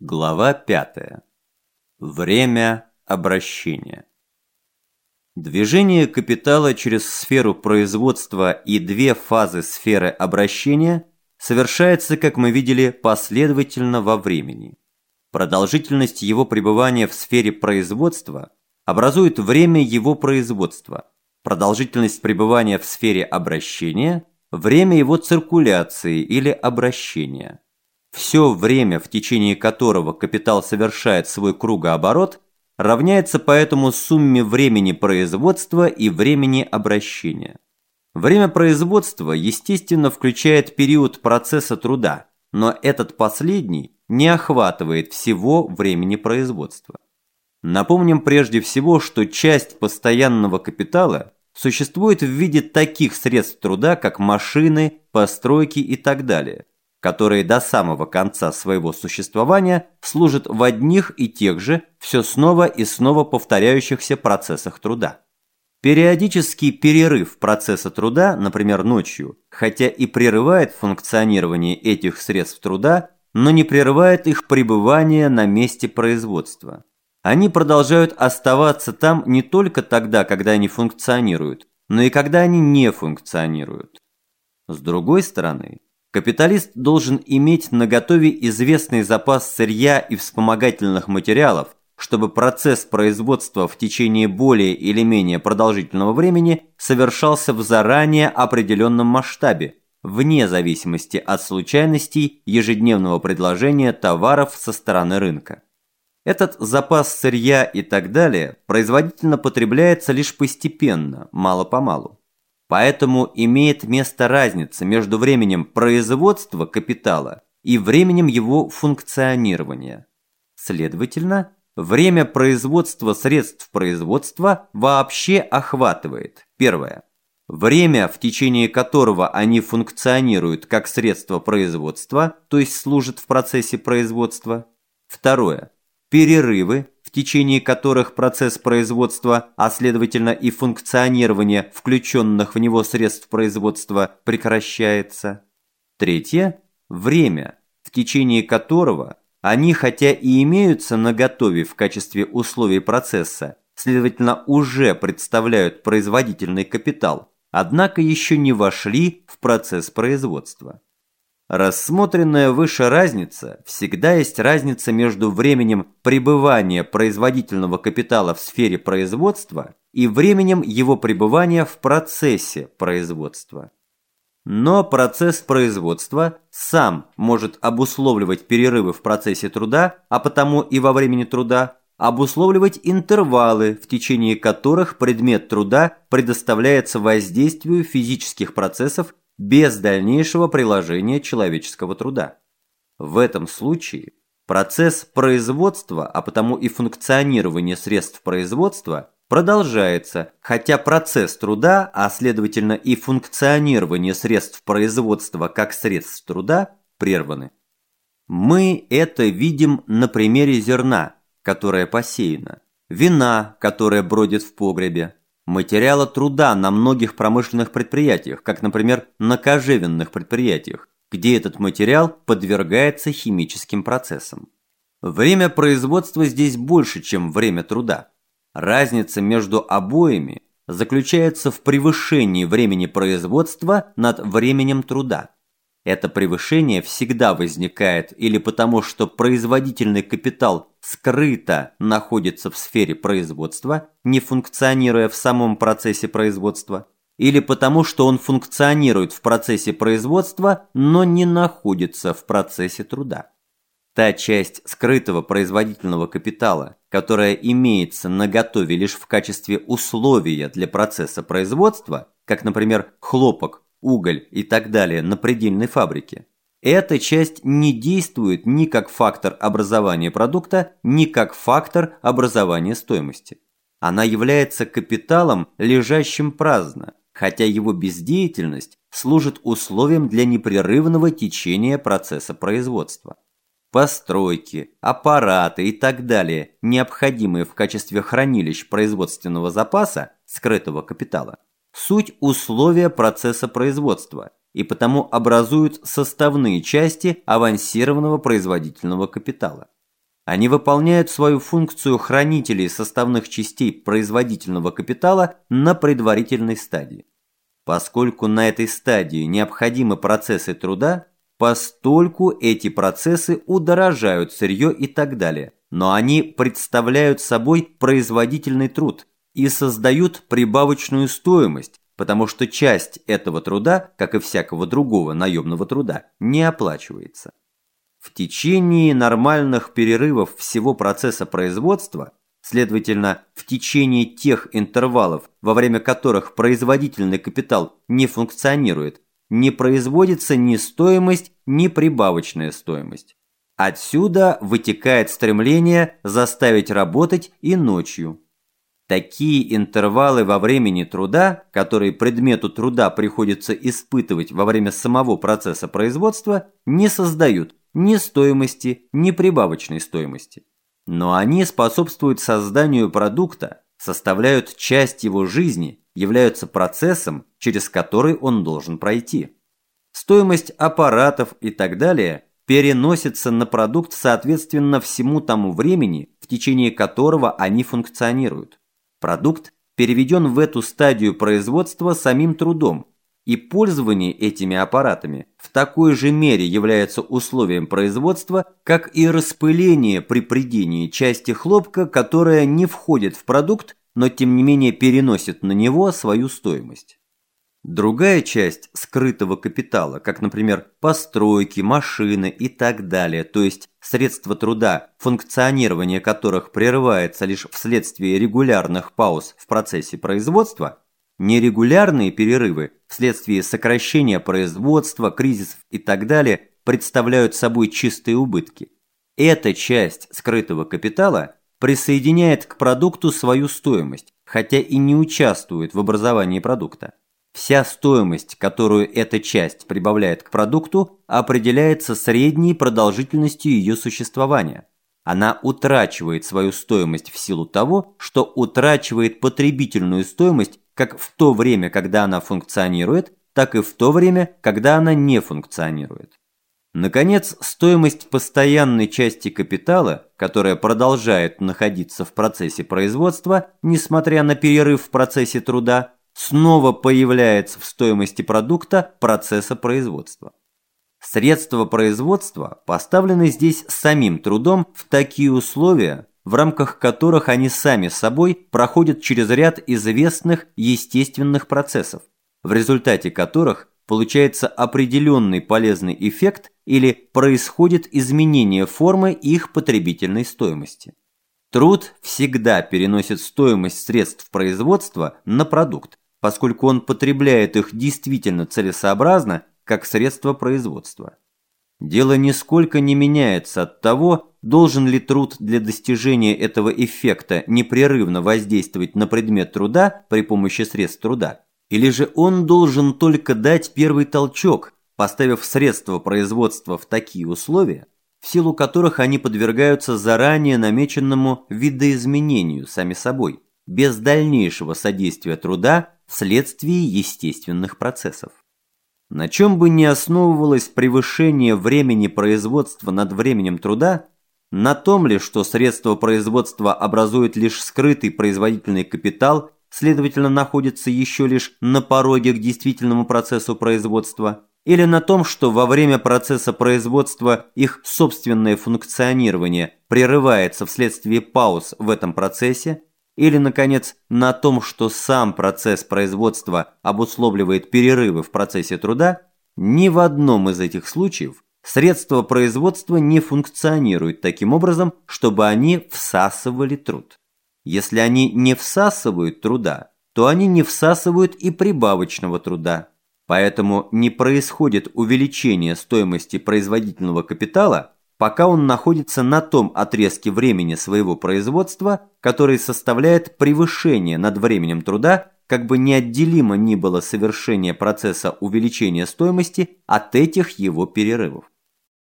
Глава 5. Время обращения. Движение капитала через сферу производства и две фазы сферы обращения совершается, как мы видели, последовательно во времени. Продолжительность его пребывания в сфере производства образует время его производства. Продолжительность пребывания в сфере обращения – время его циркуляции или обращения. Все время, в течение которого капитал совершает свой кругооборот, равняется поэтому сумме времени производства и времени обращения. Время производства, естественно, включает период процесса труда, но этот последний не охватывает всего времени производства. Напомним прежде всего, что часть постоянного капитала существует в виде таких средств труда, как машины, постройки и так далее – которые до самого конца своего существования служат в одних и тех же, все снова и снова повторяющихся процессах труда. Периодический перерыв процесса труда, например, ночью, хотя и прерывает функционирование этих средств труда, но не прерывает их пребывание на месте производства. Они продолжают оставаться там не только тогда, когда они функционируют, но и когда они не функционируют. С другой стороны, Капиталист должен иметь наготове известный запас сырья и вспомогательных материалов, чтобы процесс производства в течение более или менее продолжительного времени совершался в заранее определенном масштабе, вне зависимости от случайностей ежедневного предложения товаров со стороны рынка. Этот запас сырья и так далее производительно потребляется лишь постепенно, мало-помалу. Поэтому имеет место разница между временем производства капитала и временем его функционирования. Следовательно, время производства средств производства вообще охватывает первое время, в течение которого они функционируют как средство производства, то есть служат в процессе производства. Второе перерывы, течение которых процесс производства, а следовательно и функционирование включенных в него средств производства прекращается. Третье – время, в течение которого они хотя и имеются наготове в качестве условий процесса, следовательно уже представляют производительный капитал, однако еще не вошли в процесс производства. Рассмотренная выше разница всегда есть разница между временем пребывания производительного капитала в сфере производства и временем его пребывания в процессе производства. Но процесс производства сам может обусловливать перерывы в процессе труда, а потому и во времени труда, обусловливать интервалы, в течение которых предмет труда предоставляется воздействию физических процессов без дальнейшего приложения человеческого труда. В этом случае процесс производства, а потому и функционирование средств производства продолжается, хотя процесс труда, а следовательно и функционирование средств производства как средств труда прерваны. Мы это видим на примере зерна, которое посеяно, вина, которое бродит в погребе, материала труда на многих промышленных предприятиях, как, например, на кожевенных предприятиях, где этот материал подвергается химическим процессам. Время производства здесь больше, чем время труда. Разница между обоими заключается в превышении времени производства над временем труда. Это превышение всегда возникает или потому, что производительный капитал скрыто находится в сфере производства, не функционируя в самом процессе производства, или потому, что он функционирует в процессе производства, но не находится в процессе труда. Та часть скрытого производительного капитала, которая имеется на готове лишь в качестве условия для процесса производства, как, например, хлопок уголь и так далее на предельной фабрике. Эта часть не действует ни как фактор образования продукта, ни как фактор образования стоимости. Она является капиталом, лежащим праздно, хотя его бездеятельность служит условием для непрерывного течения процесса производства. Постройки, аппараты и так далее, необходимые в качестве хранилищ производственного запаса, скрытого капитала, суть условия процесса производства и потому образуют составные части авансированного производительного капитала. Они выполняют свою функцию хранителей составных частей производительного капитала на предварительной стадии. Поскольку на этой стадии необходимы процессы труда, постольку эти процессы удорожают сырье и так далее, но они представляют собой производительный труд и создают прибавочную стоимость, потому что часть этого труда, как и всякого другого наемного труда, не оплачивается. В течение нормальных перерывов всего процесса производства, следовательно, в течение тех интервалов, во время которых производительный капитал не функционирует, не производится ни стоимость, ни прибавочная стоимость. Отсюда вытекает стремление заставить работать и ночью. Такие интервалы во времени труда, которые предмету труда приходится испытывать во время самого процесса производства, не создают ни стоимости, ни прибавочной стоимости. Но они способствуют созданию продукта, составляют часть его жизни, являются процессом, через который он должен пройти. Стоимость аппаратов и так далее переносится на продукт соответственно всему тому времени, в течение которого они функционируют. Продукт переведен в эту стадию производства самим трудом, и пользование этими аппаратами в такой же мере является условием производства, как и распыление при придении части хлопка, которая не входит в продукт, но тем не менее переносит на него свою стоимость. Другая часть скрытого капитала, как, например, постройки, машины и так далее, то есть средства труда, функционирование которых прерывается лишь вследствие регулярных пауз в процессе производства, нерегулярные перерывы вследствие сокращения производства, кризисов и так далее представляют собой чистые убытки. Эта часть скрытого капитала присоединяет к продукту свою стоимость, хотя и не участвует в образовании продукта. Вся стоимость, которую эта часть прибавляет к продукту, определяется средней продолжительностью ее существования. Она утрачивает свою стоимость в силу того, что утрачивает потребительную стоимость как в то время, когда она функционирует, так и в то время, когда она не функционирует. Наконец, стоимость постоянной части капитала, которая продолжает находиться в процессе производства, несмотря на перерыв в процессе труда, снова появляется в стоимости продукта процесса производства. Средства производства поставлены здесь самим трудом в такие условия, в рамках которых они сами собой проходят через ряд известных естественных процессов, в результате которых получается определенный полезный эффект или происходит изменение формы их потребительной стоимости. Труд всегда переносит стоимость средств производства на продукт, поскольку он потребляет их действительно целесообразно, как средство производства. Дело нисколько не меняется от того, должен ли труд для достижения этого эффекта непрерывно воздействовать на предмет труда при помощи средств труда, или же он должен только дать первый толчок, поставив средства производства в такие условия, в силу которых они подвергаются заранее намеченному видоизменению сами собой, без дальнейшего содействия труда вследствие естественных процессов. На чем бы ни основывалось превышение времени производства над временем труда, на том ли, что средства производства образуют лишь скрытый производительный капитал, следовательно, находится еще лишь на пороге к действительному процессу производства, или на том, что во время процесса производства их собственное функционирование прерывается вследствие пауз в этом процессе, или, наконец, на том, что сам процесс производства обусловливает перерывы в процессе труда, ни в одном из этих случаев средства производства не функционируют таким образом, чтобы они всасывали труд. Если они не всасывают труда, то они не всасывают и прибавочного труда. Поэтому не происходит увеличение стоимости производительного капитала – пока он находится на том отрезке времени своего производства, который составляет превышение над временем труда, как бы неотделимо ни было совершение процесса увеличения стоимости от этих его перерывов.